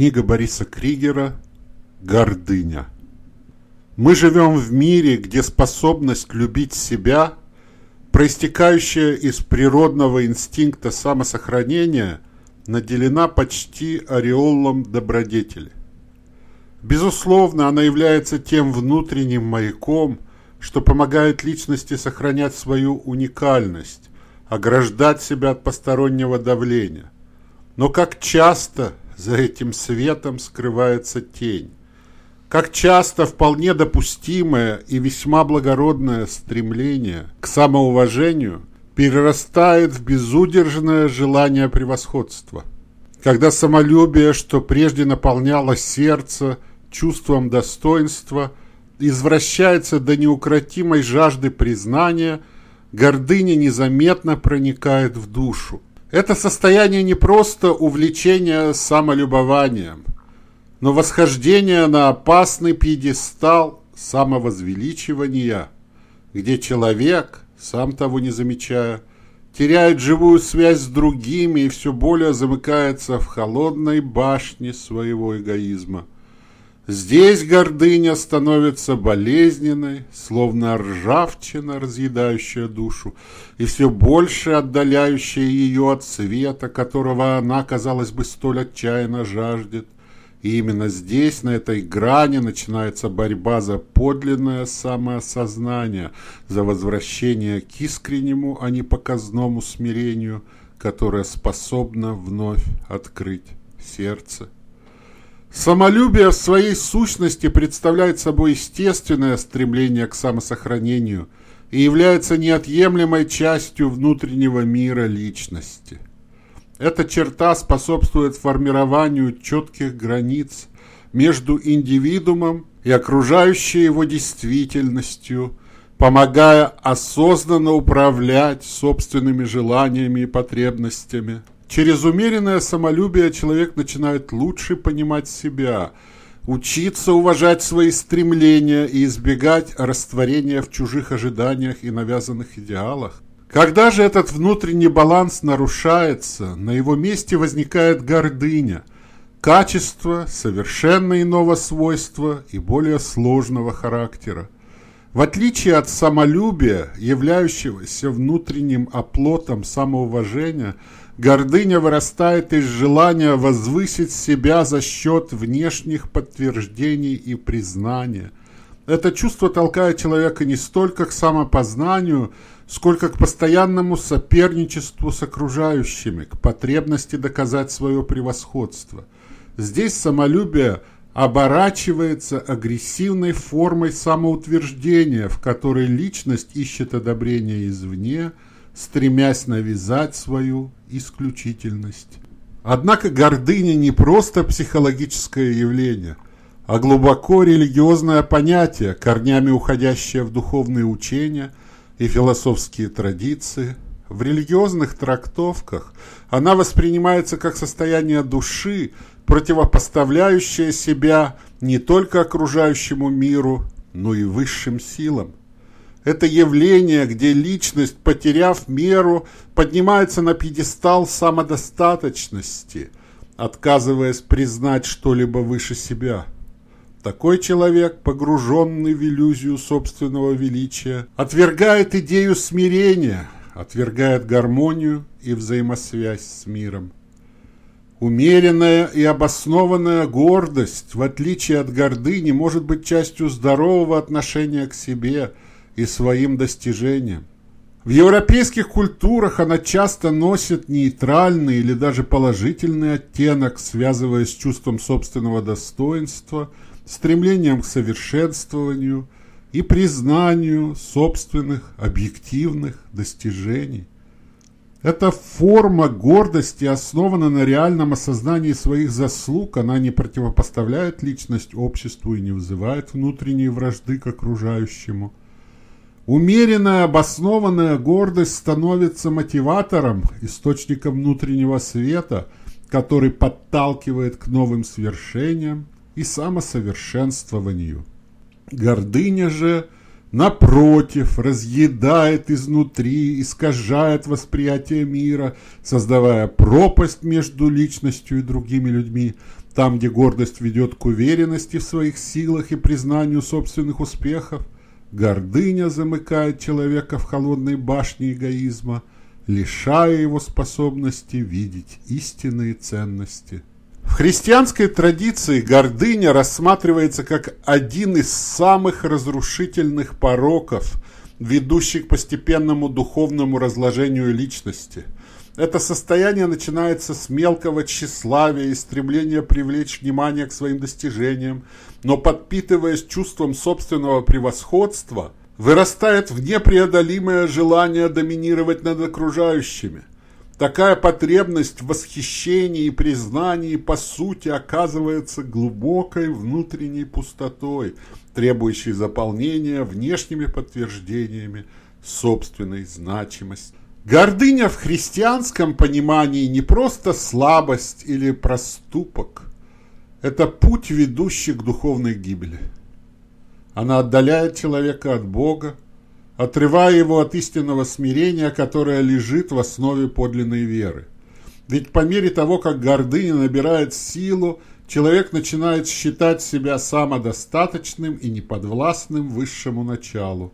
Книга Бориса Кригера «Гордыня». Мы живем в мире, где способность любить себя, проистекающая из природного инстинкта самосохранения, наделена почти ореолом добродетели. Безусловно, она является тем внутренним маяком, что помогает личности сохранять свою уникальность, ограждать себя от постороннего давления. Но как часто за этим светом скрывается тень. Как часто вполне допустимое и весьма благородное стремление к самоуважению перерастает в безудержное желание превосходства. Когда самолюбие, что прежде наполняло сердце чувством достоинства, извращается до неукротимой жажды признания, гордыня незаметно проникает в душу. Это состояние не просто увлечение самолюбованием, но восхождение на опасный пьедестал самовозвеличивания, где человек, сам того не замечая, теряет живую связь с другими и все более замыкается в холодной башне своего эгоизма. Здесь гордыня становится болезненной, словно ржавчина, разъедающая душу, и все больше отдаляющая ее от света, которого она, казалось бы, столь отчаянно жаждет. И именно здесь, на этой грани, начинается борьба за подлинное самоосознание, за возвращение к искреннему, а не показному смирению, которое способно вновь открыть сердце. Самолюбие в своей сущности представляет собой естественное стремление к самосохранению и является неотъемлемой частью внутреннего мира личности. Эта черта способствует формированию четких границ между индивидуумом и окружающей его действительностью, помогая осознанно управлять собственными желаниями и потребностями – Через умеренное самолюбие человек начинает лучше понимать себя, учиться уважать свои стремления и избегать растворения в чужих ожиданиях и навязанных идеалах. Когда же этот внутренний баланс нарушается, на его месте возникает гордыня, качество совершенно иного свойства и более сложного характера. В отличие от самолюбия, являющегося внутренним оплотом самоуважения, Гордыня вырастает из желания возвысить себя за счет внешних подтверждений и признания. Это чувство толкает человека не столько к самопознанию, сколько к постоянному соперничеству с окружающими, к потребности доказать свое превосходство. Здесь самолюбие оборачивается агрессивной формой самоутверждения, в которой личность ищет одобрение извне – стремясь навязать свою исключительность. Однако гордыня не просто психологическое явление, а глубоко религиозное понятие, корнями уходящее в духовные учения и философские традиции. В религиозных трактовках она воспринимается как состояние души, противопоставляющее себя не только окружающему миру, но и высшим силам. Это явление, где личность, потеряв меру, поднимается на пьедестал самодостаточности, отказываясь признать что-либо выше себя. Такой человек, погруженный в иллюзию собственного величия, отвергает идею смирения, отвергает гармонию и взаимосвязь с миром. Умеренная и обоснованная гордость, в отличие от гордыни, может быть частью здорового отношения к себе – и своим достижениям. В европейских культурах она часто носит нейтральный или даже положительный оттенок, связываясь с чувством собственного достоинства, стремлением к совершенствованию и признанию собственных объективных достижений. Эта форма гордости основана на реальном осознании своих заслуг, она не противопоставляет личность обществу и не вызывает внутренней вражды к окружающему – Умеренная, обоснованная гордость становится мотиватором, источником внутреннего света, который подталкивает к новым свершениям и самосовершенствованию. Гордыня же напротив, разъедает изнутри, искажает восприятие мира, создавая пропасть между личностью и другими людьми, там, где гордость ведет к уверенности в своих силах и признанию собственных успехов, гордыня замыкает человека в холодной башне эгоизма, лишая его способности видеть истинные ценности. В христианской традиции гордыня рассматривается как один из самых разрушительных пороков, ведущих к постепенному духовному разложению личности – это состояние начинается с мелкого тщеславия и стремления привлечь внимание к своим достижениям, но подпитываясь чувством собственного превосходства, вырастает в непреодолимое желание доминировать над окружающими. Такая потребность в восхищении и признании по сути оказывается глубокой внутренней пустотой, требующей заполнения внешними подтверждениями собственной значимости. Гордыня в христианском понимании не просто слабость или проступок. Это путь, ведущий к духовной гибели. Она отдаляет человека от Бога, отрывая его от истинного смирения, которое лежит в основе подлинной веры. Ведь по мере того, как гордыня набирает силу, человек начинает считать себя самодостаточным и неподвластным высшему началу.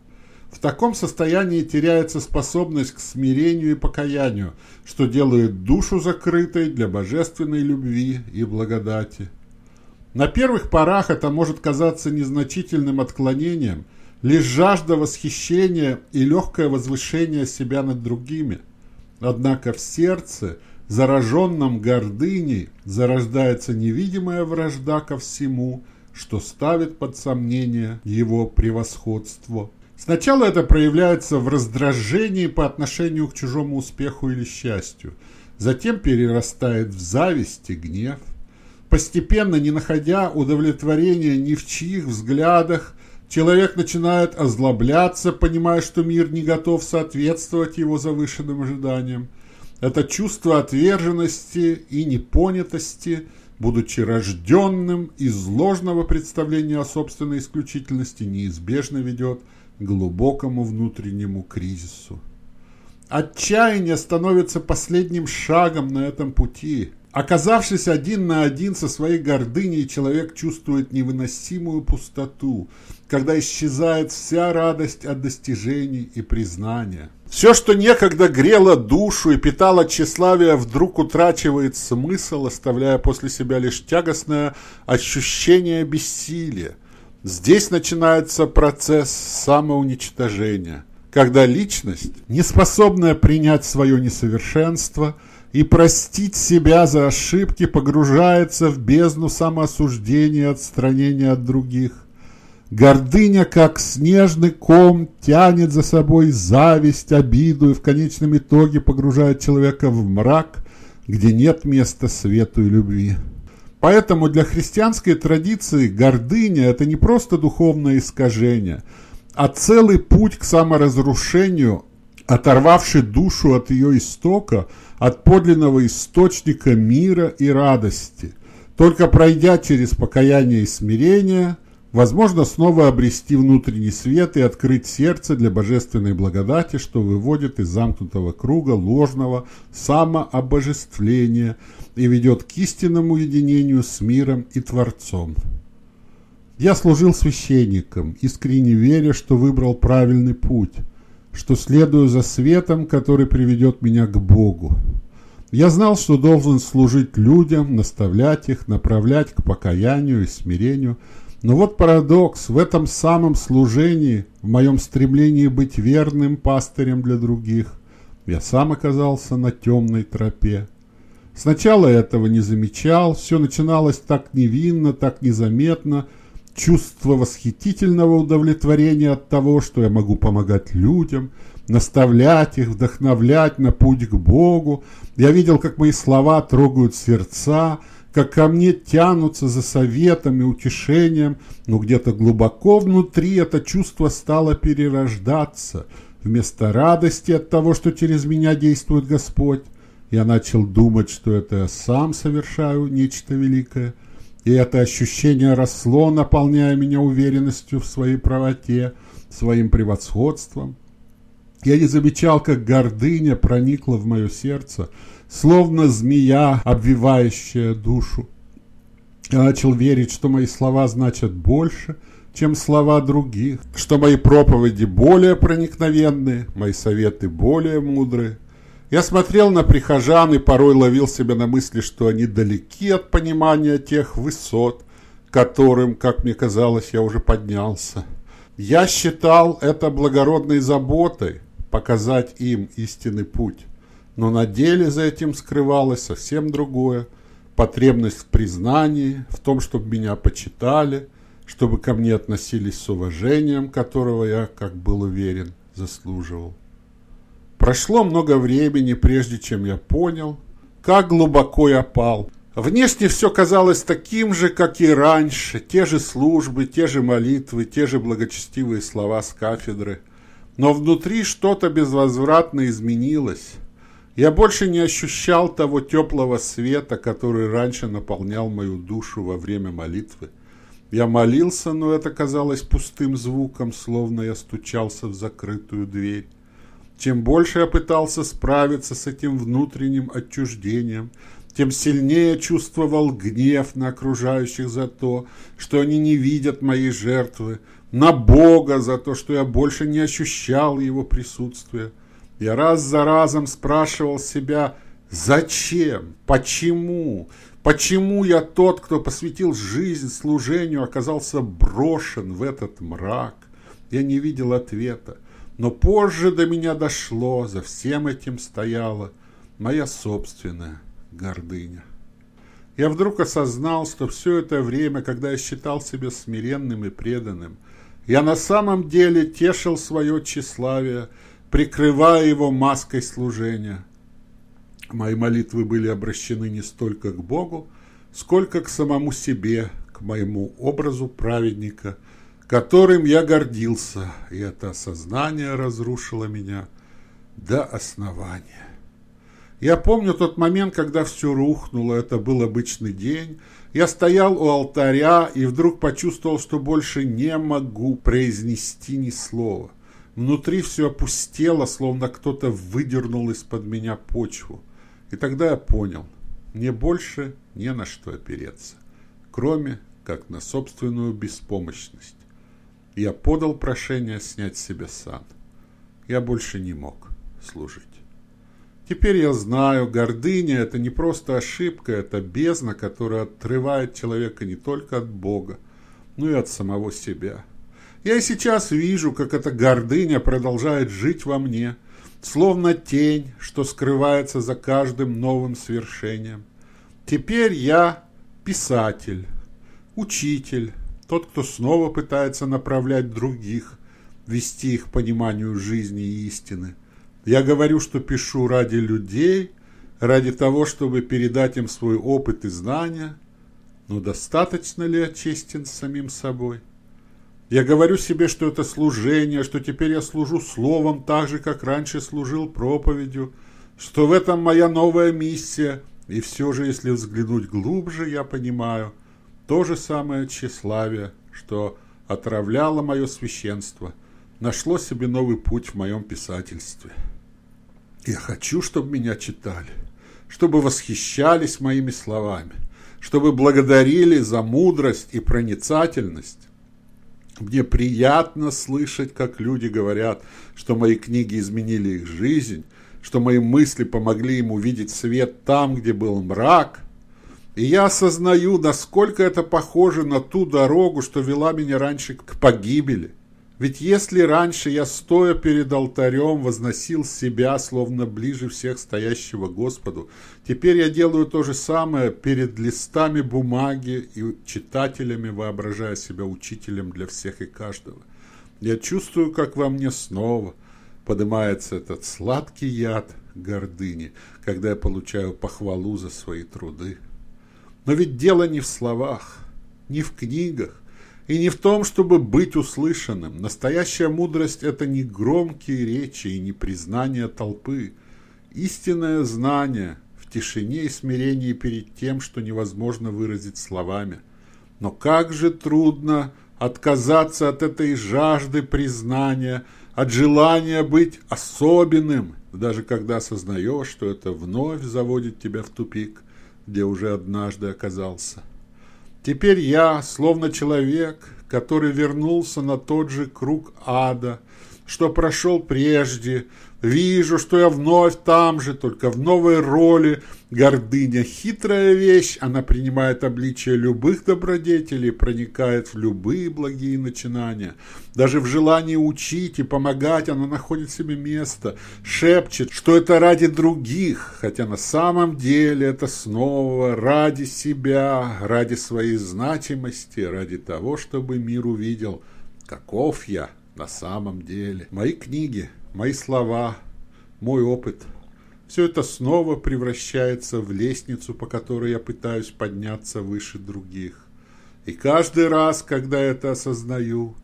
В таком состоянии теряется способность к смирению и покаянию, что делает душу закрытой для божественной любви и благодати. На первых порах это может казаться незначительным отклонением, лишь жажда восхищения и легкое возвышение себя над другими. Однако в сердце, зараженном гордыней, зарождается невидимая вражда ко всему, что ставит под сомнение его превосходство. Сначала это проявляется в раздражении по отношению к чужому успеху или счастью, затем перерастает в зависть и гнев. Постепенно, не находя удовлетворения ни в чьих взглядах, человек начинает озлобляться, понимая, что мир не готов соответствовать его завышенным ожиданиям. Это чувство отверженности и непонятости, будучи рожденным из ложного представления о собственной исключительности, неизбежно ведет глубокому внутреннему кризису. Отчаяние становится последним шагом на этом пути. Оказавшись один на один со своей гордыней, человек чувствует невыносимую пустоту, когда исчезает вся радость от достижений и признания. Все, что некогда грело душу и питало тщеславие, вдруг утрачивает смысл, оставляя после себя лишь тягостное ощущение бессилия – Здесь начинается процесс самоуничтожения, когда личность, не способная принять свое несовершенство и простить себя за ошибки, погружается в бездну самоосуждения и отстранения от других. Гордыня, как снежный ком, тянет за собой зависть, обиду и в конечном итоге погружает человека в мрак, где нет места свету и любви. Поэтому для христианской традиции гордыня – это не просто духовное искажение, а целый путь к саморазрушению, оторвавший душу от ее истока, от подлинного источника мира и радости. Только пройдя через покаяние и смирение, возможно снова обрести внутренний свет и открыть сердце для божественной благодати, что выводит из замкнутого круга ложного самообожествления – и ведет к истинному единению с миром и Творцом. Я служил священником, искренне веря, что выбрал правильный путь, что следую за светом, который приведет меня к Богу. Я знал, что должен служить людям, наставлять их, направлять к покаянию и смирению. Но вот парадокс, в этом самом служении, в моем стремлении быть верным пастырем для других, я сам оказался на темной тропе. Сначала этого не замечал, все начиналось так невинно, так незаметно, чувство восхитительного удовлетворения от того, что я могу помогать людям, наставлять их, вдохновлять на путь к Богу. Я видел, как мои слова трогают сердца, как ко мне тянутся за советом и утешением, но где-то глубоко внутри это чувство стало перерождаться. Вместо радости от того, что через меня действует Господь, я начал думать, что это я сам совершаю нечто великое, и это ощущение росло, наполняя меня уверенностью в своей правоте, своим превосходством. Я не замечал, как гордыня проникла в мое сердце, словно змея, обвивающая душу. Я начал верить, что мои слова значат больше, чем слова других, что мои проповеди более проникновенные, мои советы более мудрые. Я смотрел на прихожан и порой ловил себя на мысли, что они далеки от понимания тех высот, которым, как мне казалось, я уже поднялся. Я считал это благородной заботой показать им истинный путь, но на деле за этим скрывалось совсем другое – потребность в признании, в том, чтобы меня почитали, чтобы ко мне относились с уважением, которого я, как был уверен, заслуживал. Прошло много времени, прежде чем я понял, как глубоко я пал. Внешне все казалось таким же, как и раньше. Те же службы, те же молитвы, те же благочестивые слова с кафедры. Но внутри что-то безвозвратно изменилось. Я больше не ощущал того теплого света, который раньше наполнял мою душу во время молитвы. Я молился, но это казалось пустым звуком, словно я стучался в закрытую дверь. Чем больше я пытался справиться с этим внутренним отчуждением, тем сильнее чувствовал гнев на окружающих за то, что они не видят моей жертвы, на Бога за то, что я больше не ощущал Его присутствия. Я раз за разом спрашивал себя, зачем, почему, почему я тот, кто посвятил жизнь служению, оказался брошен в этот мрак. Я не видел ответа. Но позже до меня дошло, за всем этим стояла моя собственная гордыня. Я вдруг осознал, что все это время, когда я считал себя смиренным и преданным, я на самом деле тешил свое тщеславие, прикрывая его маской служения. Мои молитвы были обращены не столько к Богу, сколько к самому себе, к моему образу праведника – которым я гордился, и это осознание разрушило меня до основания. Я помню тот момент, когда все рухнуло, это был обычный день. Я стоял у алтаря и вдруг почувствовал, что больше не могу произнести ни слова. Внутри все опустело, словно кто-то выдернул из-под меня почву. И тогда я понял, мне больше не на что опереться, кроме как на собственную беспомощность. Я подал прошение снять с себя сан. Я больше не мог служить. Теперь я знаю, гордыня – это не просто ошибка, это бездна, которая отрывает человека не только от Бога, но и от самого себя. Я сейчас вижу, как эта гордыня продолжает жить во мне, словно тень, что скрывается за каждым новым свершением. Теперь я писатель, учитель, тот, кто снова пытается направлять других, вести их пониманию жизни и истины. Я говорю, что пишу ради людей, ради того, чтобы передать им свой опыт и знания, но достаточно ли я честен самим собой? Я говорю себе, что это служение, что теперь я служу словом так же, как раньше служил проповедью, что в этом моя новая миссия, и все же, если взглянуть глубже, я понимаю – то же самое тщеславие, что отравляло мое священство, нашло себе новый путь в моем писательстве. Я хочу, чтобы меня читали, чтобы восхищались моими словами, чтобы благодарили за мудрость и проницательность. Мне приятно слышать, как люди говорят, что мои книги изменили их жизнь, что мои мысли помогли им увидеть свет там, где был мрак – и я осознаю, насколько это похоже на ту дорогу, что вела меня раньше к погибели. Ведь если раньше я, стоя перед алтарем, возносил себя, словно ближе всех стоящего Господу, теперь я делаю то же самое перед листами бумаги и читателями, воображая себя учителем для всех и каждого. Я чувствую, как во мне снова поднимается этот сладкий яд гордыни, когда я получаю похвалу за свои труды. Но ведь дело не в словах, не в книгах и не в том, чтобы быть услышанным. Настоящая мудрость – это не громкие речи и не признание толпы. Истинное знание в тишине и смирении перед тем, что невозможно выразить словами. Но как же трудно отказаться от этой жажды признания, от желания быть особенным, даже когда осознаешь, что это вновь заводит тебя в тупик, где уже однажды оказался. Теперь я, словно человек, который вернулся на тот же круг ада, что прошел прежде, Вижу, что я вновь там же, только в новой роли. Гордыня – хитрая вещь, она принимает обличие любых добродетелей, проникает в любые благие начинания. Даже в желании учить и помогать она находит себе место, шепчет, что это ради других, хотя на самом деле это снова ради себя, ради своей значимости, ради того, чтобы мир увидел, каков я на самом деле. Мои книги – мои слова, мой опыт. Все это снова превращается в лестницу, по которой я пытаюсь подняться выше других. И каждый раз, когда это осознаю,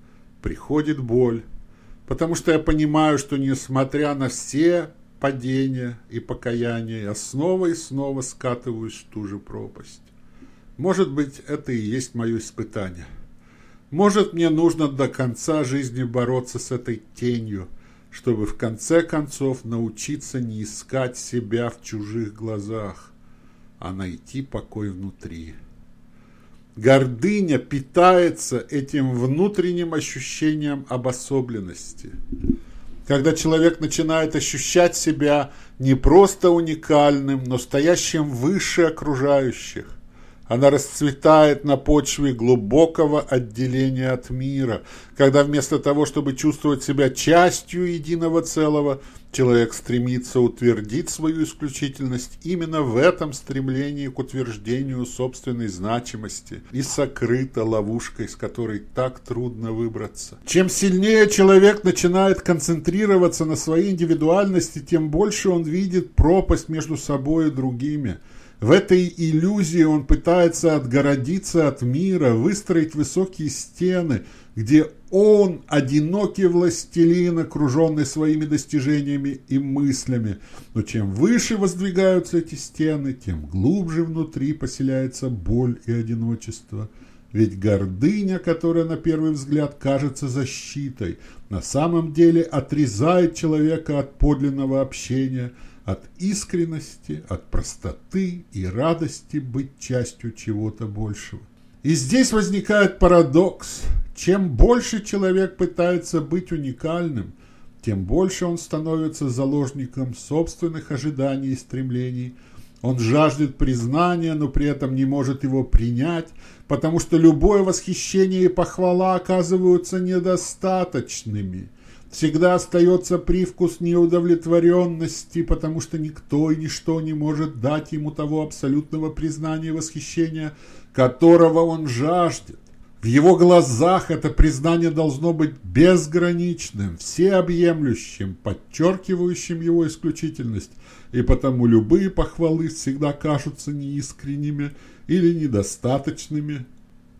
приходит боль, потому что я понимаю, что несмотря на все падения и покаяния, я снова и снова скатываюсь в ту же пропасть. Может быть, это и есть мое испытание. Может, мне нужно до конца жизни бороться с этой тенью – чтобы в конце концов научиться не искать себя в чужих глазах, а найти покой внутри. Гордыня питается этим внутренним ощущением обособленности. Когда человек начинает ощущать себя не просто уникальным, но стоящим выше окружающих, она расцветает на почве глубокого отделения от мира, когда вместо того, чтобы чувствовать себя частью единого целого, человек стремится утвердить свою исключительность именно в этом стремлении к утверждению собственной значимости и сокрыта ловушкой, с которой так трудно выбраться. Чем сильнее человек начинает концентрироваться на своей индивидуальности, тем больше он видит пропасть между собой и другими – в этой иллюзии он пытается отгородиться от мира, выстроить высокие стены, где он одинокий властелин, окруженный своими достижениями и мыслями. Но чем выше воздвигаются эти стены, тем глубже внутри поселяется боль и одиночество. Ведь гордыня, которая на первый взгляд кажется защитой, на самом деле отрезает человека от подлинного общения – от искренности, от простоты и радости быть частью чего-то большего. И здесь возникает парадокс. Чем больше человек пытается быть уникальным, тем больше он становится заложником собственных ожиданий и стремлений. Он жаждет признания, но при этом не может его принять, потому что любое восхищение и похвала оказываются недостаточными – всегда остается привкус неудовлетворенности, потому что никто и ничто не может дать ему того абсолютного признания и восхищения, которого он жаждет. В его глазах это признание должно быть безграничным, всеобъемлющим, подчеркивающим его исключительность, и потому любые похвалы всегда кажутся неискренними или недостаточными.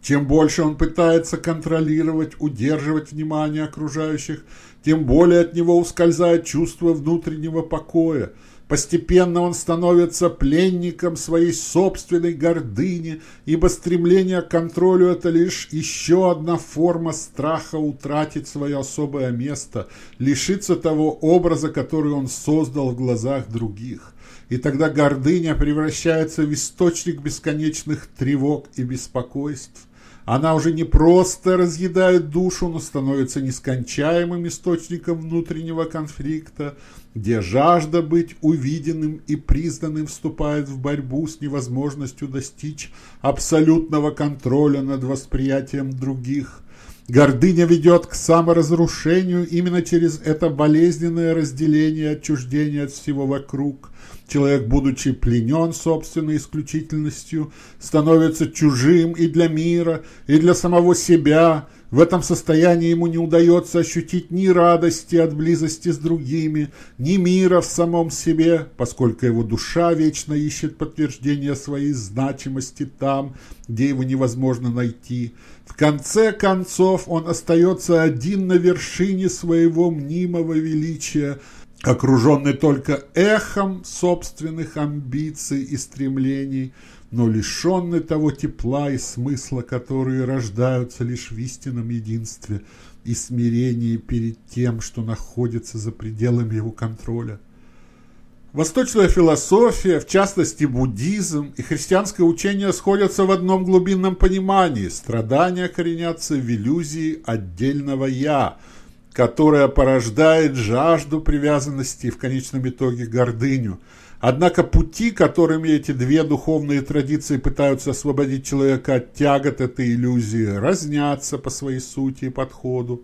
Чем больше он пытается контролировать, удерживать внимание окружающих, тем более от него ускользает чувство внутреннего покоя. Постепенно он становится пленником своей собственной гордыни, ибо стремление к контролю – это лишь еще одна форма страха утратить свое особое место, лишиться того образа, который он создал в глазах других. И тогда гордыня превращается в источник бесконечных тревог и беспокойств. Она уже не просто разъедает душу, но становится нескончаемым источником внутреннего конфликта, где жажда быть увиденным и признанным вступает в борьбу с невозможностью достичь абсолютного контроля над восприятием других. Гордыня ведет к саморазрушению именно через это болезненное разделение и отчуждение от всего вокруг. Человек, будучи пленен собственной исключительностью, становится чужим и для мира, и для самого себя. В этом состоянии ему не удается ощутить ни радости от близости с другими, ни мира в самом себе, поскольку его душа вечно ищет подтверждение своей значимости там, где его невозможно найти. В конце концов он остается один на вершине своего мнимого величия – окруженный только эхом собственных амбиций и стремлений, но лишенный того тепла и смысла, которые рождаются лишь в истинном единстве и смирении перед тем, что находится за пределами его контроля. Восточная философия, в частности буддизм и христианское учение сходятся в одном глубинном понимании. Страдания коренятся в иллюзии отдельного «я», которая порождает жажду привязанности и в конечном итоге гордыню. Однако пути, которыми эти две духовные традиции пытаются освободить человека от тягот этой иллюзии, разнятся по своей сути и подходу.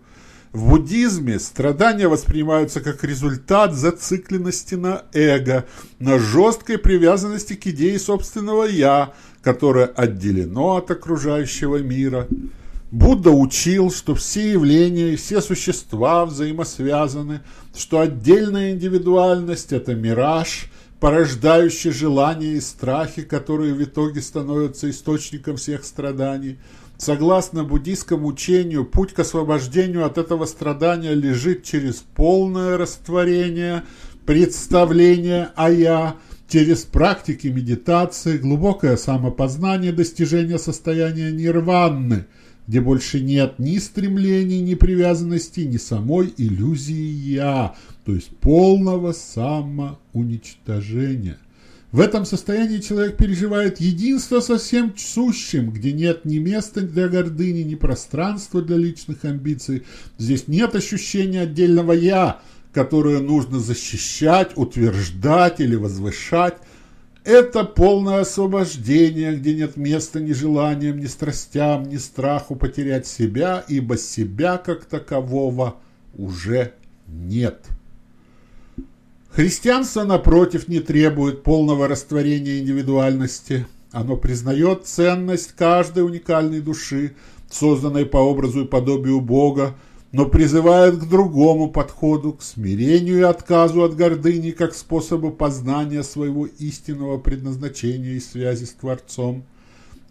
В буддизме страдания воспринимаются как результат зацикленности на эго, на жесткой привязанности к идее собственного «я», которое отделено от окружающего мира. Будда учил, что все явления и все существа взаимосвязаны, что отдельная индивидуальность – это мираж, порождающий желания и страхи, которые в итоге становятся источником всех страданий – Согласно буддийскому учению, путь к освобождению от этого страдания лежит через полное растворение, представление о «я», через практики медитации, глубокое самопознание, достижение состояния нирваны, где больше нет ни стремлений, ни привязанности, ни самой иллюзии «я», то есть полного самоуничтожения – в этом состоянии человек переживает единство со всем сущим, где нет ни места для гордыни, ни пространства для личных амбиций. Здесь нет ощущения отдельного «я», которое нужно защищать, утверждать или возвышать. Это полное освобождение, где нет места ни желаниям, ни страстям, ни страху потерять себя, ибо себя как такового уже нет. Христианство, напротив, не требует полного растворения индивидуальности. Оно признает ценность каждой уникальной души, созданной по образу и подобию Бога, но призывает к другому подходу, к смирению и отказу от гордыни как способу познания своего истинного предназначения и связи с Творцом.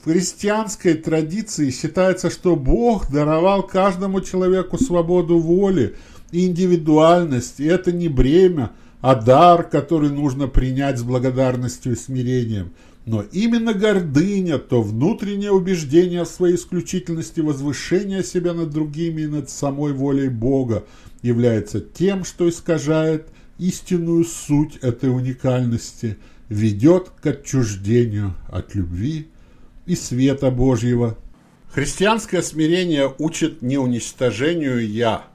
В христианской традиции считается, что Бог даровал каждому человеку свободу воли и индивидуальность, и это не бремя, а дар, который нужно принять с благодарностью и смирением. Но именно гордыня, то внутреннее убеждение в своей исключительности, возвышение себя над другими и над самой волей Бога является тем, что искажает истинную суть этой уникальности, ведет к отчуждению от любви и света Божьего. Христианское смирение учит не уничтожению «я»,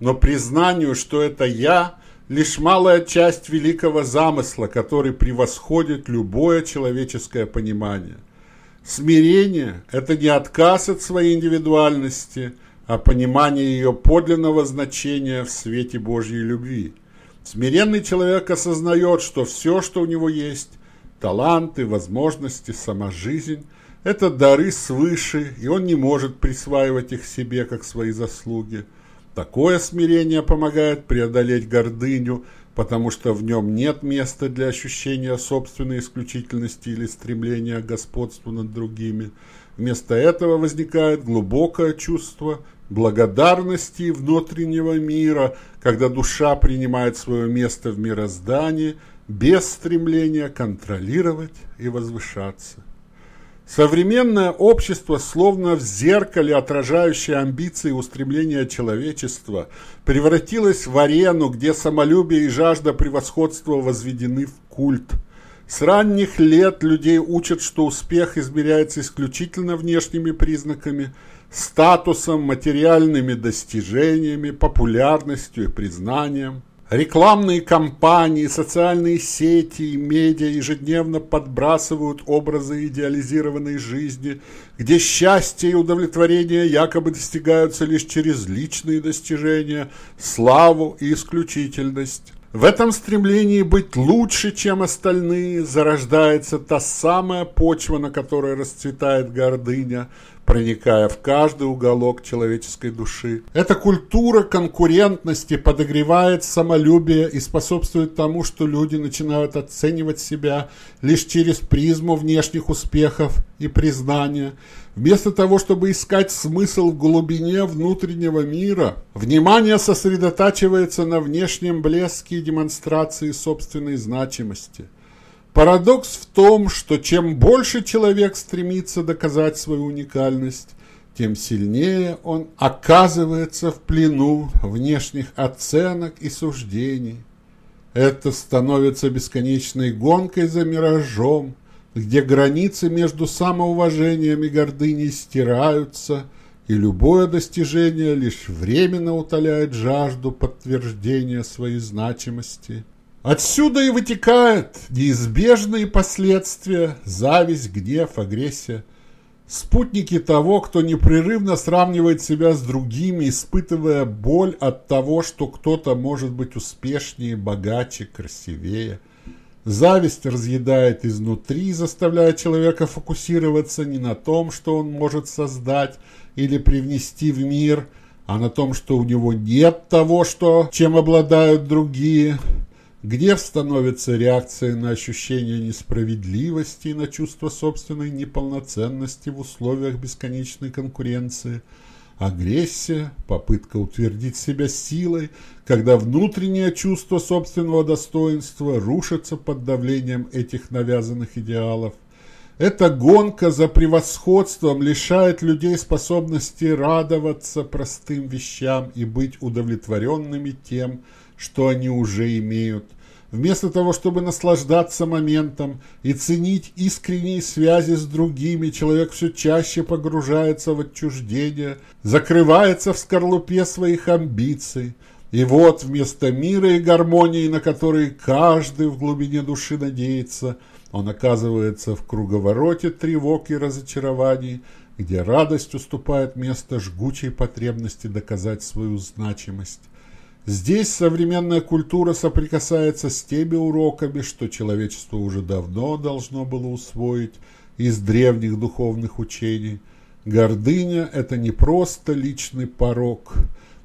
но признанию, что это «я» лишь малая часть великого замысла, который превосходит любое человеческое понимание. Смирение – это не отказ от своей индивидуальности, а понимание ее подлинного значения в свете Божьей любви. Смиренный человек осознает, что все, что у него есть – таланты, возможности, сама жизнь – это дары свыше, и он не может присваивать их себе как свои заслуги – Такое смирение помогает преодолеть гордыню, потому что в нем нет места для ощущения собственной исключительности или стремления к господству над другими. Вместо этого возникает глубокое чувство благодарности внутреннего мира, когда душа принимает свое место в мироздании без стремления контролировать и возвышаться. Современное общество, словно в зеркале, отражающее амбиции и устремления человечества, превратилось в арену, где самолюбие и жажда превосходства возведены в культ. С ранних лет людей учат, что успех измеряется исключительно внешними признаками, статусом, материальными достижениями, популярностью и признанием. Рекламные кампании, социальные сети и медиа ежедневно подбрасывают образы идеализированной жизни, где счастье и удовлетворение якобы достигаются лишь через личные достижения, славу и исключительность. В этом стремлении быть лучше, чем остальные, зарождается та самая почва, на которой расцветает гордыня, проникая в каждый уголок человеческой души. Эта культура конкурентности подогревает самолюбие и способствует тому, что люди начинают оценивать себя лишь через призму внешних успехов и признания. Вместо того, чтобы искать смысл в глубине внутреннего мира, внимание сосредотачивается на внешнем блеске и демонстрации собственной значимости – Парадокс в том, что чем больше человек стремится доказать свою уникальность, тем сильнее он оказывается в плену внешних оценок и суждений. Это становится бесконечной гонкой за миражом, где границы между самоуважением и гордыней стираются, и любое достижение лишь временно утоляет жажду подтверждения своей значимости. Отсюда и вытекают неизбежные последствия – зависть, гнев, агрессия – Спутники того, кто непрерывно сравнивает себя с другими, испытывая боль от того, что кто-то может быть успешнее, богаче, красивее. Зависть разъедает изнутри, заставляя человека фокусироваться не на том, что он может создать или привнести в мир, а на том, что у него нет того, что, чем обладают другие – Гнев становится реакцией на ощущение несправедливости и на чувство собственной неполноценности в условиях бесконечной конкуренции. Агрессия – попытка утвердить себя силой, когда внутреннее чувство собственного достоинства рушится под давлением этих навязанных идеалов. Эта гонка за превосходством лишает людей способности радоваться простым вещам и быть удовлетворенными тем, они уже имеют. Вместо того, чтобы наслаждаться моментом и ценить искренние связи с другими, человек все чаще погружается в отчуждение, закрывается в скорлупе своих амбиций. И вот вместо мира и гармонии, на которые каждый в глубине души надеется, он оказывается в круговороте тревог и разочарований, где радость уступает место жгучей потребности доказать свою значимость. Здесь современная культура соприкасается с теми уроками, что человечество уже давно должно было усвоить из древних духовных учений. Гордыня – это не просто личный порог,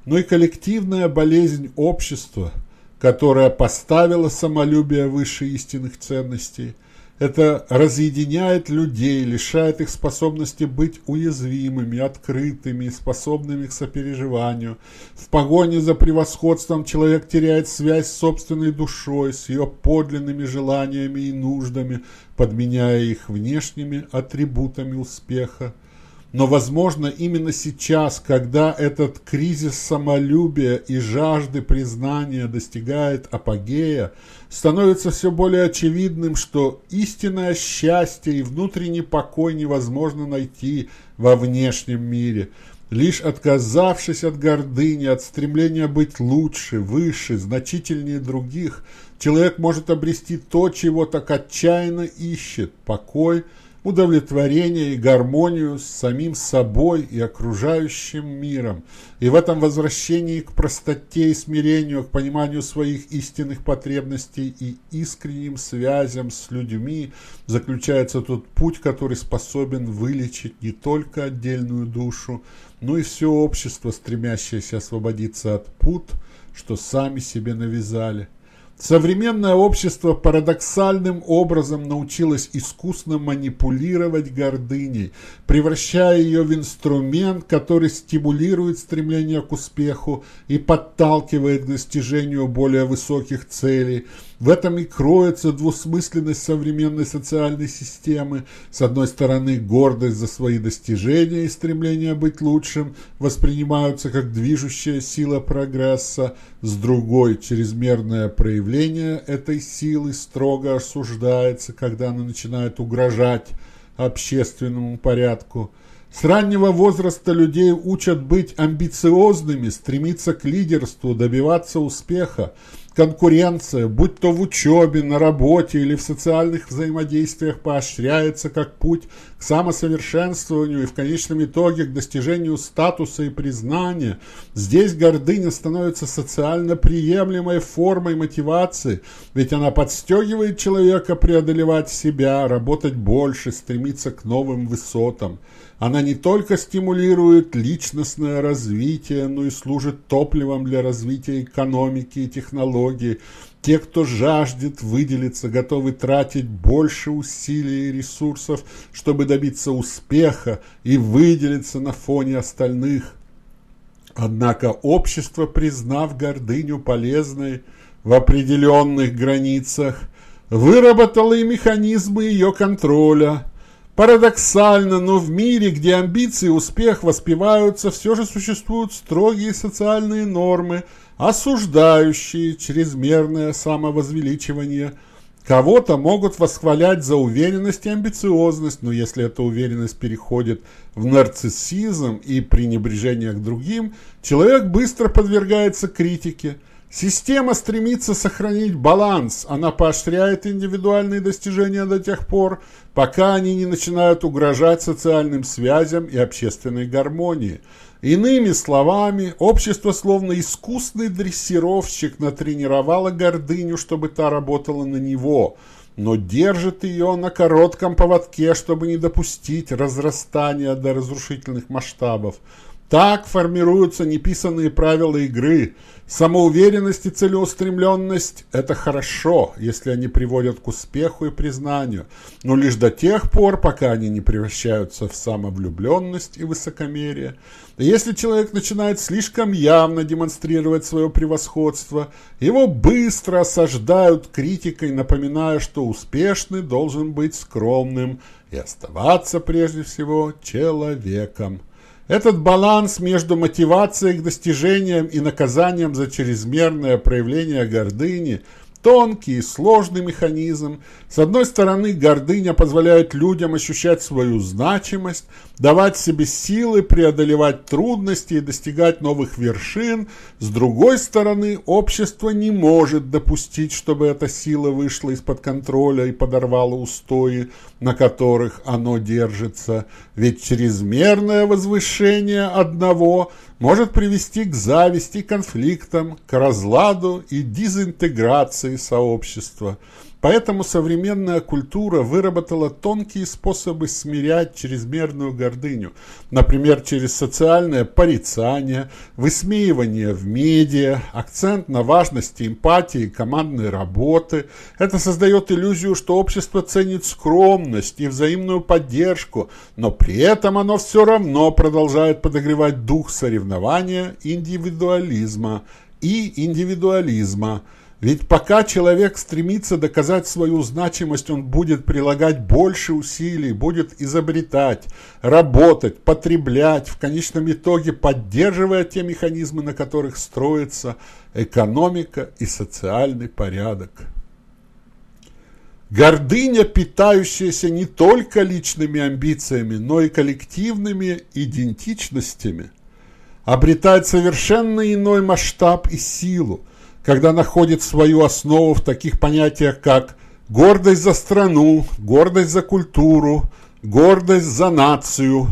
но и коллективная болезнь общества, которая поставила самолюбие выше истинных ценностей – это разъединяет людей, лишает их способности быть уязвимыми, открытыми, способными к сопереживанию. В погоне за превосходством человек теряет связь с собственной душой, с ее подлинными желаниями и нуждами, подменяя их внешними атрибутами успеха. Но, возможно, именно сейчас, когда этот кризис самолюбия и жажды признания достигает апогея, становится все более очевидным, что истинное счастье и внутренний покой невозможно найти во внешнем мире. Лишь отказавшись от гордыни, от стремления быть лучше, выше, значительнее других, человек может обрести то, чего так отчаянно ищет – покой – удовлетворение и гармонию с самим собой и окружающим миром. И в этом возвращении к простоте и смирению, к пониманию своих истинных потребностей и искренним связям с людьми заключается тот путь, который способен вылечить не только отдельную душу, но и все общество, стремящееся освободиться от пут, что сами себе навязали. Современное общество парадоксальным образом научилось искусно манипулировать гордыней, превращая ее в инструмент, который стимулирует стремление к успеху и подталкивает к достижению более высоких целей – в этом и кроется двусмысленность современной социальной системы. С одной стороны, гордость за свои достижения и стремление быть лучшим воспринимаются как движущая сила прогресса, с другой, чрезмерное проявление этой силы строго осуждается, когда она начинает угрожать общественному порядку. С раннего возраста людей учат быть амбициозными, стремиться к лидерству, добиваться успеха конкуренция, будь то в учебе, на работе или в социальных взаимодействиях, поощряется как путь к самосовершенствованию и в конечном итоге к достижению статуса и признания. Здесь гордыня становится социально приемлемой формой мотивации, ведь она подстегивает человека преодолевать себя, работать больше, стремиться к новым высотам. Она не только стимулирует личностное развитие, но и служит топливом для развития экономики и технологий. Те, кто жаждет выделиться, готовы тратить больше усилий и ресурсов, чтобы добиться успеха и выделиться на фоне остальных. Однако общество, признав гордыню полезной в определенных границах, выработала и механизмы ее контроля. Парадоксально, но в мире, где амбиции и успех воспеваются, все же существуют строгие социальные нормы, осуждающие чрезмерное самовозвеличивание. Кого-то могут восхвалять за уверенность и амбициозность, но если эта уверенность переходит в нарциссизм и пренебрежение к другим, человек быстро подвергается критике – Система стремится сохранить баланс, она поощряет индивидуальные достижения до тех пор, пока они не начинают угрожать социальным связям и общественной гармонии. Иными словами, общество словно искусный дрессировщик натренировало гордыню, чтобы та работала на него, но держит ее на коротком поводке, чтобы не допустить разрастания до разрушительных масштабов. Так формируются неписанные правила игры. Самоуверенность и целеустремленность – это хорошо, если они приводят к успеху и признанию, но лишь до тех пор, пока они не превращаются в самовлюбленность и высокомерие. Если человек начинает слишком явно демонстрировать свое превосходство, его быстро осаждают критикой, напоминая, что успешный должен быть скромным и оставаться прежде всего человеком. Этот баланс между мотивацией к достижениям и наказанием за чрезмерное проявление гордыни – тонкий и сложный механизм. С одной стороны, гордыня позволяет людям ощущать свою значимость, давать себе силы преодолевать трудности и достигать новых вершин. С другой стороны, общество не может допустить, чтобы эта сила вышла из-под контроля и подорвала устои, на которых оно держится. Ведь чрезмерное возвышение одного – может привести к зависти, конфликтам, к разладу и дезинтеграции сообщества. Поэтому современная культура выработала тонкие способы смирять чрезмерную гордыню, например, через социальное порицание, высмеивание в медиа, акцент на важности эмпатии и командной работы. Это создает иллюзию, что общество ценит скромность и взаимную поддержку, но при этом оно все равно продолжает подогревать дух соревнования, индивидуализма и индивидуализма – ведь пока человек стремится доказать свою значимость, он будет прилагать больше усилий, будет изобретать, работать, потреблять, в конечном итоге поддерживая те механизмы, на которых строится экономика и социальный порядок. Гордыня, питающаяся не только личными амбициями, но и коллективными идентичностями, обретает совершенно иной масштаб и силу – когда находит свою основу в таких понятиях, как гордость за страну, гордость за культуру, гордость за нацию.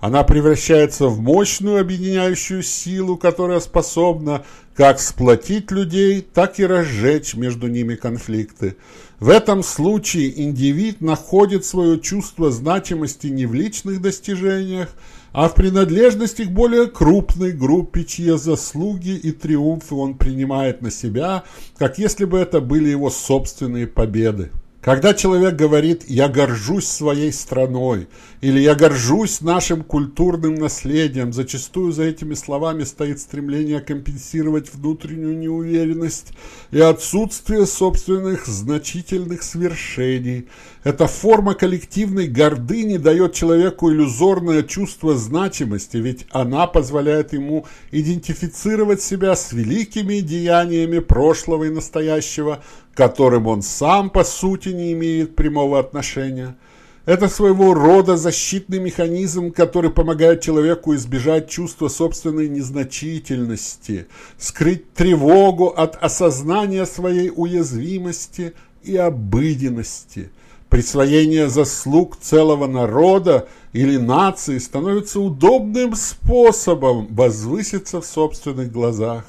Она превращается в мощную объединяющую силу, которая способна как сплотить людей, так и разжечь между ними конфликты. В этом случае индивид находит свое чувство значимости не в личных достижениях, а в принадлежности к более крупной группе, чьи заслуги и триумфы он принимает на себя, как если бы это были его собственные победы. Когда человек говорит «я горжусь своей страной» или «я горжусь нашим культурным наследием», зачастую за этими словами стоит стремление компенсировать внутреннюю неуверенность и отсутствие собственных значительных свершений. Эта форма коллективной гордыни дает человеку иллюзорное чувство значимости, ведь она позволяет ему идентифицировать себя с великими деяниями прошлого и настоящего, к которым он сам, по сути, не имеет прямого отношения. Это своего рода защитный механизм, который помогает человеку избежать чувства собственной незначительности, скрыть тревогу от осознания своей уязвимости и обыденности. Присвоение заслуг целого народа или нации становится удобным способом возвыситься в собственных глазах.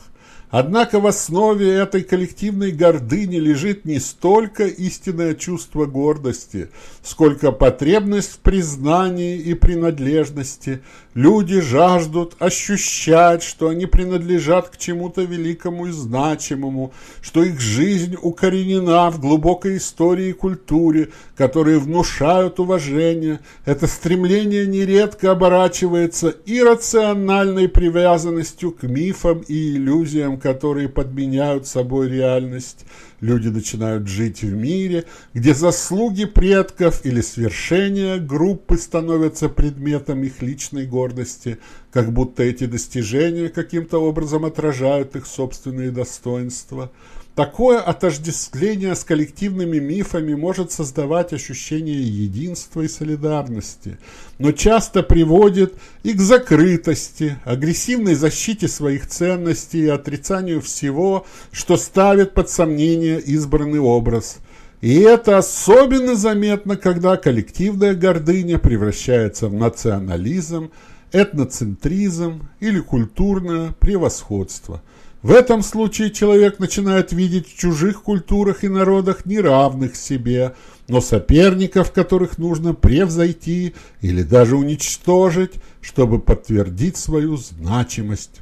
Однако в основе этой коллективной гордыни лежит не столько истинное чувство гордости, сколько потребность в признании и принадлежности. Люди жаждут ощущать, что они принадлежат к чему-то великому и значимому, что их жизнь укоренена в глубокой истории и культуре, которые внушают уважение. Это стремление нередко оборачивается иррациональной привязанностью к мифам и иллюзиям, которые подменяют собой реальность. Люди начинают жить в мире, где заслуги предков или свершения группы становятся предметом их личной гордости, как будто эти достижения каким-то образом отражают их собственные достоинства – Такое отождествление с коллективными мифами может создавать ощущение единства и солидарности, но часто приводит и к закрытости, агрессивной защите своих ценностей и отрицанию всего, что ставит под сомнение избранный образ. И это особенно заметно, когда коллективная гордыня превращается в национализм, этноцентризм или культурное превосходство – в этом случае человек начинает видеть в чужих культурах и народах неравных себе, но соперников, которых нужно превзойти или даже уничтожить, чтобы подтвердить свою значимость.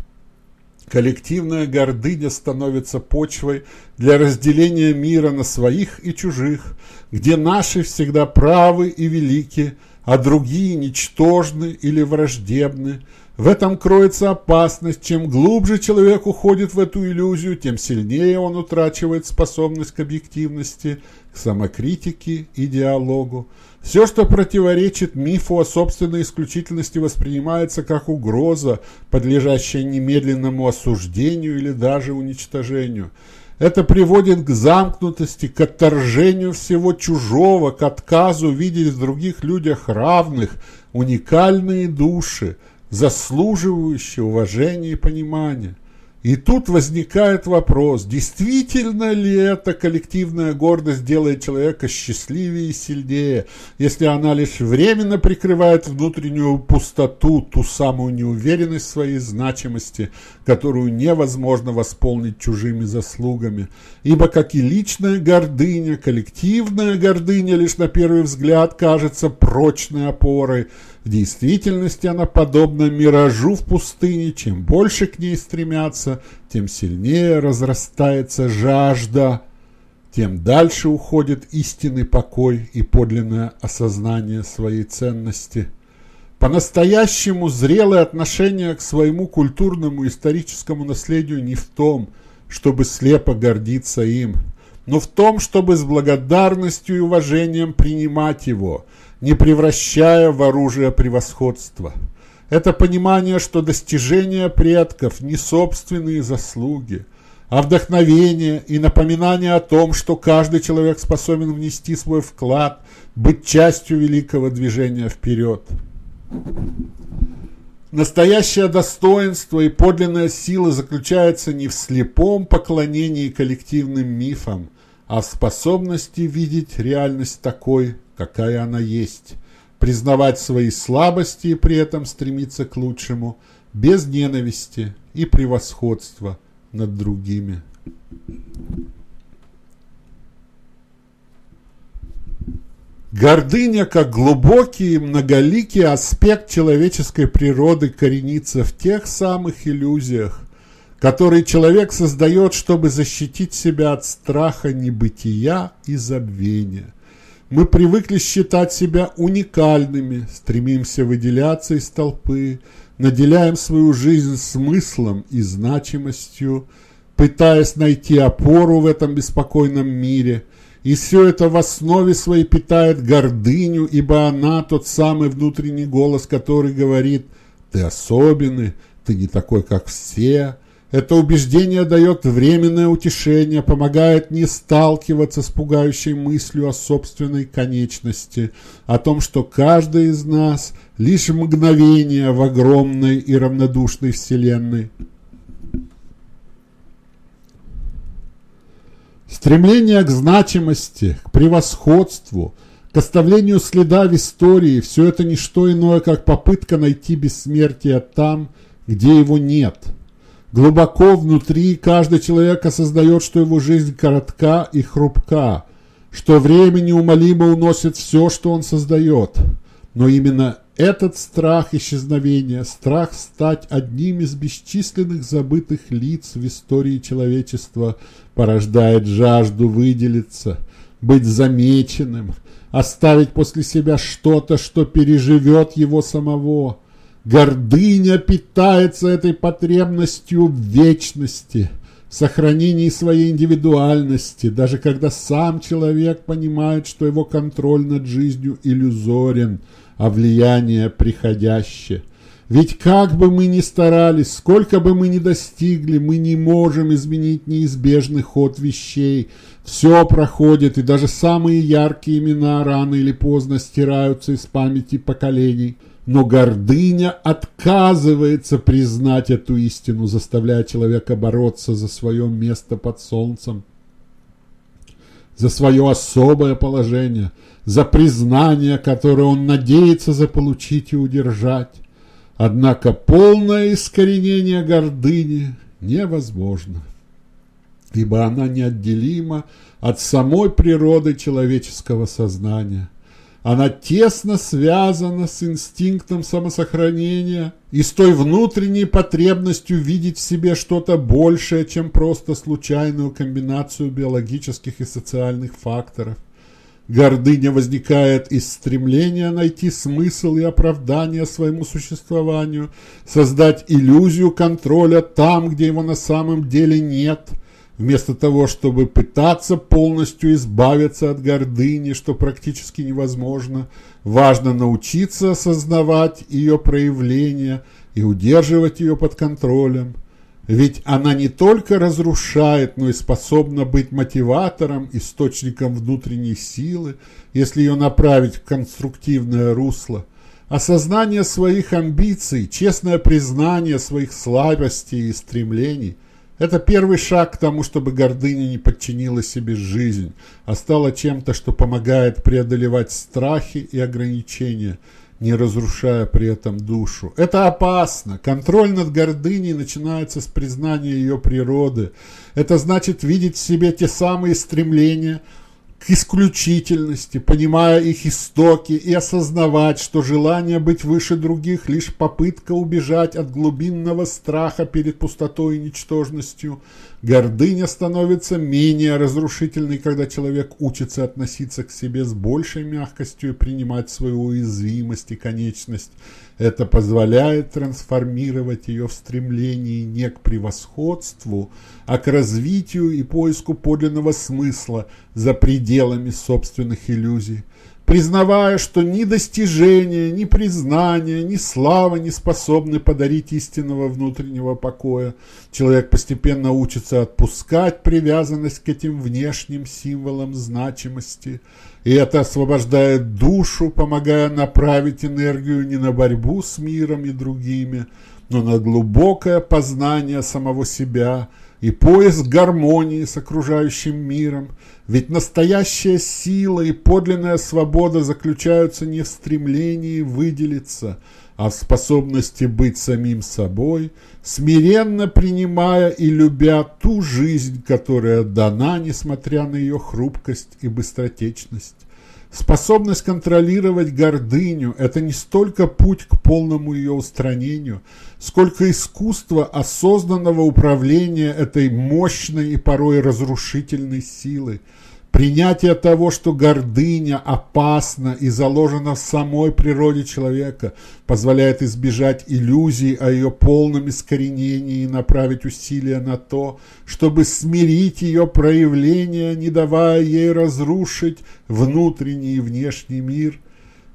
Коллективная гордыня становится почвой для разделения мира на своих и чужих, где наши всегда правы и велики, а другие ничтожны или враждебны, в этом кроется опасность. Чем глубже человек уходит в эту иллюзию, тем сильнее он утрачивает способность к объективности, к самокритике и диалогу. Все, что противоречит мифу о собственной исключительности, воспринимается как угроза, подлежащая немедленному осуждению или даже уничтожению. Это приводит к замкнутости, к отторжению всего чужого, к отказу видеть в других людях равных, уникальные души – заслуживающие уважения и понимания. И тут возникает вопрос, действительно ли эта коллективная гордость делает человека счастливее и сильнее, если она лишь временно прикрывает внутреннюю пустоту, ту самую неуверенность в своей значимости, которую невозможно восполнить чужими заслугами. Ибо, как и личная гордыня, коллективная гордыня лишь на первый взгляд кажется прочной опорой – в действительности она подобна миражу в пустыне. Чем больше к ней стремятся, тем сильнее разрастается жажда, тем дальше уходит истинный покой и подлинное осознание своей ценности. По-настоящему зрелое отношение к своему культурному историческому наследию не в том, чтобы слепо гордиться им, но в том, чтобы с благодарностью и уважением принимать его – не превращая в оружие превосходства. Это понимание, что достижения предков не собственные заслуги, а вдохновение и напоминание о том, что каждый человек способен внести свой вклад, быть частью великого движения вперед. Настоящее достоинство и подлинная сила заключается не в слепом поклонении коллективным мифам, а в способности видеть реальность такой, какая она есть, признавать свои слабости и при этом стремиться к лучшему, без ненависти и превосходства над другими. Гордыня, как глубокий и многоликий аспект человеческой природы, коренится в тех самых иллюзиях, которые человек создает, чтобы защитить себя от страха небытия и забвения – мы привыкли считать себя уникальными, стремимся выделяться из толпы, наделяем свою жизнь смыслом и значимостью, пытаясь найти опору в этом беспокойном мире. И все это в основе своей питает гордыню, ибо она тот самый внутренний голос, который говорит «ты особенный, ты не такой, как все», это убеждение дает временное утешение, помогает не сталкиваться с пугающей мыслью о собственной конечности, о том, что каждый из нас лишь мгновение в огромной и равнодушной вселенной. Стремление к значимости, к превосходству, к оставлению следа в истории – все это не что иное, как попытка найти бессмертие там, где его нет – Глубоко внутри каждый человек осознает, что его жизнь коротка и хрупка, что время неумолимо уносит все, что он создает. Но именно этот страх исчезновения, страх стать одним из бесчисленных забытых лиц в истории человечества порождает жажду выделиться, быть замеченным, оставить после себя что-то, что переживет его самого – Гордыня питается этой потребностью в вечности, в сохранении своей индивидуальности, даже когда сам человек понимает, что его контроль над жизнью иллюзорен, а влияние приходящее. Ведь как бы мы ни старались, сколько бы мы ни достигли, мы не можем изменить неизбежный ход вещей. Все проходит, и даже самые яркие имена рано или поздно стираются из памяти поколений – но гордыня отказывается признать эту истину, заставляя человека бороться за свое место под солнцем, за свое особое положение, за признание, которое он надеется заполучить и удержать. Однако полное искоренение гордыни невозможно, ибо она неотделима от самой природы человеческого сознания – она тесно связана с инстинктом самосохранения и с той внутренней потребностью видеть в себе что-то большее, чем просто случайную комбинацию биологических и социальных факторов. Гордыня возникает из стремления найти смысл и оправдание своему существованию, создать иллюзию контроля там, где его на самом деле нет – Вместо того, чтобы пытаться полностью избавиться от гордыни, что практически невозможно, важно научиться осознавать ее проявления и удерживать ее под контролем. Ведь она не только разрушает, но и способна быть мотиватором, источником внутренней силы, если ее направить в конструктивное русло. Осознание своих амбиций, честное признание своих слабостей и стремлений – это первый шаг к тому, чтобы гордыня не подчинила себе жизнь, а стала чем-то, что помогает преодолевать страхи и ограничения, не разрушая при этом душу. Это опасно. Контроль над гордыней начинается с признания ее природы. Это значит видеть в себе те самые стремления – к исключительности, понимая их истоки и осознавать, что желание быть выше других – лишь попытка убежать от глубинного страха перед пустотой и ничтожностью. Гордыня становится менее разрушительной, когда человек учится относиться к себе с большей мягкостью и принимать свою уязвимость и конечность. Это позволяет трансформировать ее в стремлении не к превосходству, а к развитию и поиску подлинного смысла за пределами собственных иллюзий признавая, что ни достижения, ни признания, ни слава не способны подарить истинного внутреннего покоя. Человек постепенно учится отпускать привязанность к этим внешним символам значимости, и это освобождает душу, помогая направить энергию не на борьбу с миром и другими, но на глубокое познание самого себя – и поиск гармонии с окружающим миром, ведь настоящая сила и подлинная свобода заключаются не в стремлении выделиться, а в способности быть самим собой, смиренно принимая и любя ту жизнь, которая дана, несмотря на ее хрупкость и быстротечность. Способность контролировать гордыню – это не столько путь к полному ее устранению, сколько искусство осознанного управления этой мощной и порой разрушительной силой – Принятие того, что гордыня опасна и заложена в самой природе человека, позволяет избежать иллюзий о ее полном искоренении и направить усилия на то, чтобы смирить ее проявление, не давая ей разрушить внутренний и внешний мир.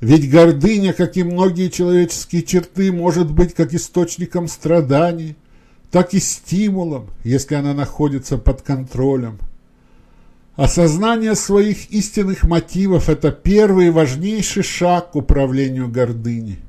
Ведь гордыня, как и многие человеческие черты, может быть как источником страданий, так и стимулом, если она находится под контролем. Осознание своих истинных мотивов – это первый важнейший шаг к управлению гордыней.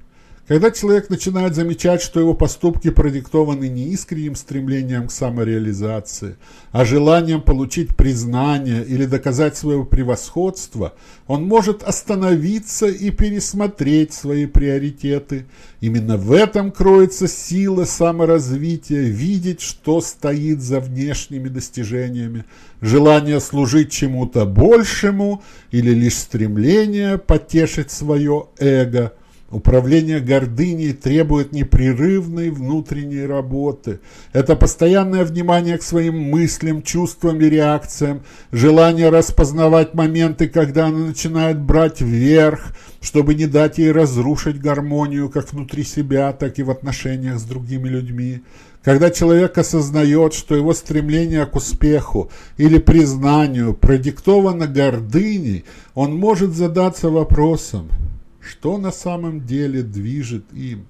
Когда человек начинает замечать, что его поступки продиктованы не искренним стремлением к самореализации, а желанием получить признание или доказать свое превосходство, он может остановиться и пересмотреть свои приоритеты. Именно в этом кроется сила саморазвития, видеть, что стоит за внешними достижениями, желание служить чему-то большему или лишь стремление потешить свое эго – Управление гордыней требует непрерывной внутренней работы. Это постоянное внимание к своим мыслям, чувствам и реакциям, желание распознавать моменты, когда она начинает брать вверх, чтобы не дать ей разрушить гармонию как внутри себя, так и в отношениях с другими людьми. Когда человек осознает, что его стремление к успеху или признанию продиктовано гордыней, он может задаться вопросом – что на самом деле движет им.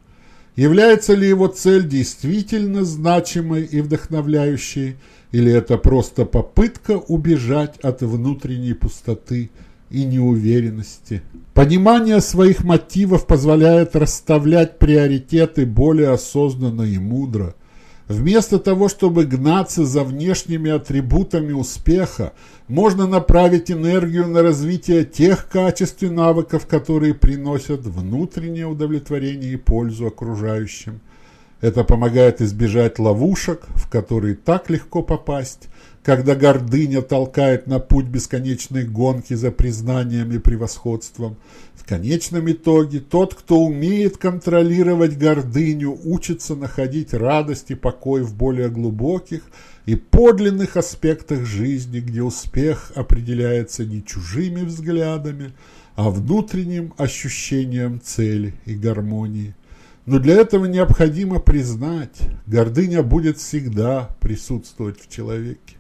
Является ли его цель действительно значимой и вдохновляющей, или это просто попытка убежать от внутренней пустоты и неуверенности. Понимание своих мотивов позволяет расставлять приоритеты более осознанно и мудро – Вместо того, чтобы гнаться за внешними атрибутами успеха, можно направить энергию на развитие тех качеств и навыков, которые приносят внутреннее удовлетворение и пользу окружающим. Это помогает избежать ловушек, в которые так легко попасть, когда гордыня толкает на путь бесконечной гонки за признанием и превосходством. Конечном итоге тот, кто умеет контролировать гордыню, учится находить радость и покой в более глубоких и подлинных аспектах жизни, где успех определяется не чужими взглядами, а внутренним ощущением цели и гармонии. Но для этого необходимо признать, гордыня будет всегда присутствовать в человеке.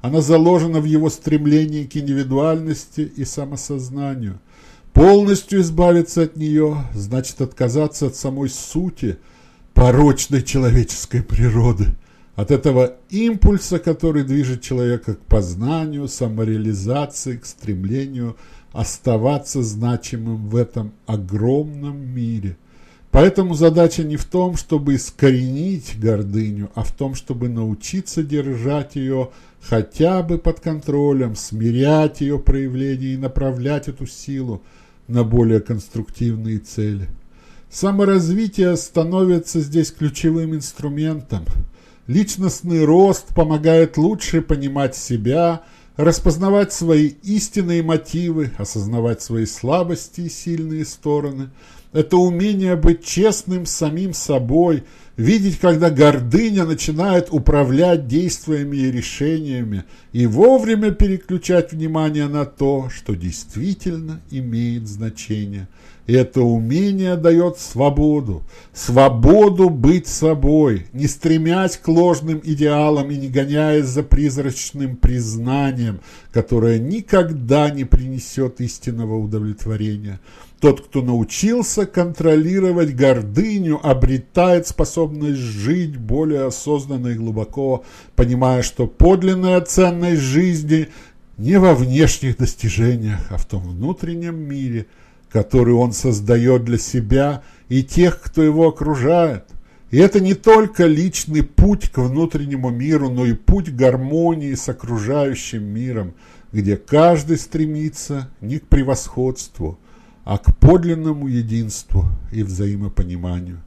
Она заложена в его стремлении к индивидуальности и самосознанию. Полностью избавиться от нее значит отказаться от самой сути порочной человеческой природы, от этого импульса, который движет человека к познанию, самореализации, к стремлению оставаться значимым в этом огромном мире. Поэтому задача не в том, чтобы искоренить гордыню, а в том, чтобы научиться держать ее хотя бы под контролем, смирять ее проявление и направлять эту силу на более конструктивные цели. Саморазвитие становится здесь ключевым инструментом. Личностный рост помогает лучше понимать себя, распознавать свои истинные мотивы, осознавать свои слабости и сильные стороны. Это умение быть честным самим собой – видеть, когда гордыня начинает управлять действиями и решениями, и вовремя переключать внимание на то, что действительно имеет значение. Это умение дает свободу, свободу быть собой, не стремясь к ложным идеалам и не гоняясь за призрачным признанием, которое никогда не принесет истинного удовлетворения. Тот, кто научился контролировать гордыню, обретает способность жить более осознанно и глубоко, понимая, что подлинная ценность жизни не во внешних достижениях, а в том внутреннем мире, который он создает для себя и тех, кто его окружает. И это не только личный путь к внутреннему миру, но и путь гармонии с окружающим миром, где каждый стремится не к превосходству – а к подлинному единству и взаимопониманию.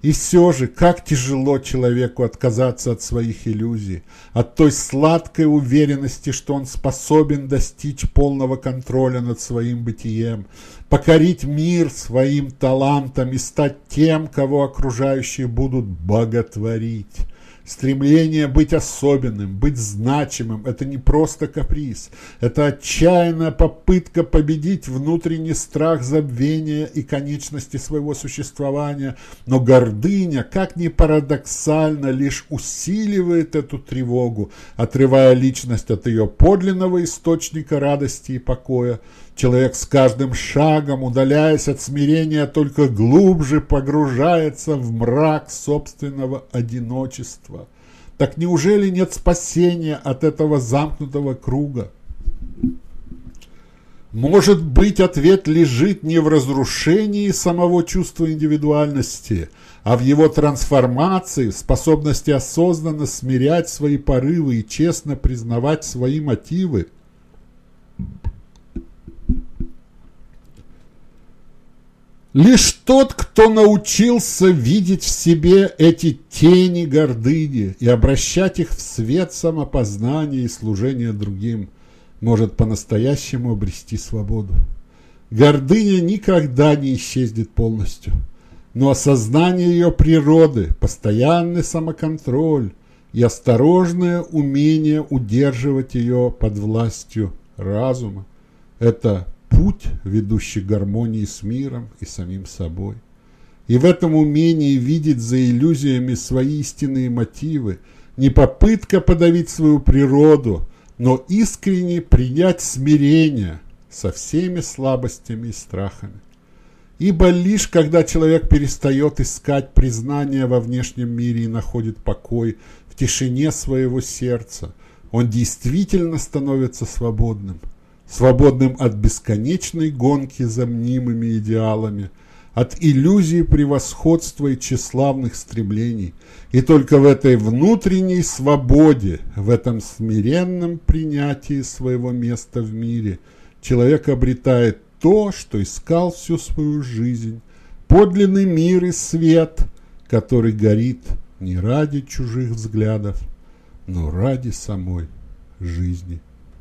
И все же, как тяжело человеку отказаться от своих иллюзий, от той сладкой уверенности, что он способен достичь полного контроля над своим бытием, покорить мир своим талантом и стать тем, кого окружающие будут боготворить. Стремление быть особенным, быть значимым – это не просто каприз. Это отчаянная попытка победить внутренний страх забвения и конечности своего существования. Но гордыня, как ни парадоксально, лишь усиливает эту тревогу, отрывая личность от ее подлинного источника радости и покоя. Человек с каждым шагом, удаляясь от смирения, только глубже погружается в мрак собственного одиночества. Так неужели нет спасения от этого замкнутого круга? Может быть, ответ лежит не в разрушении самого чувства индивидуальности, а в его трансформации, в способности осознанно смирять свои порывы и честно признавать свои мотивы – Лишь тот, кто научился видеть в себе эти тени гордыни и обращать их в свет самопознания и служения другим, может по-настоящему обрести свободу. Гордыня никогда не исчезнет полностью, но осознание ее природы, постоянный самоконтроль и осторожное умение удерживать ее под властью разума – это путь, ведущий к гармонии с миром и самим собой. И в этом умении видеть за иллюзиями свои истинные мотивы не попытка подавить свою природу, но искренне принять смирение – со всеми слабостями и страхами. Ибо лишь когда человек перестает искать признания во внешнем мире и находит покой в тишине своего сердца, он действительно становится свободным. Свободным от бесконечной гонки за мнимыми идеалами, от иллюзии превосходства и тщеславных стремлений. И только в этой внутренней свободе, в этом смиренном принятии своего места в мире – человек обретает то, что искал всю свою жизнь, подлинный мир и свет, который горит не ради чужих взглядов, но ради самой жизни.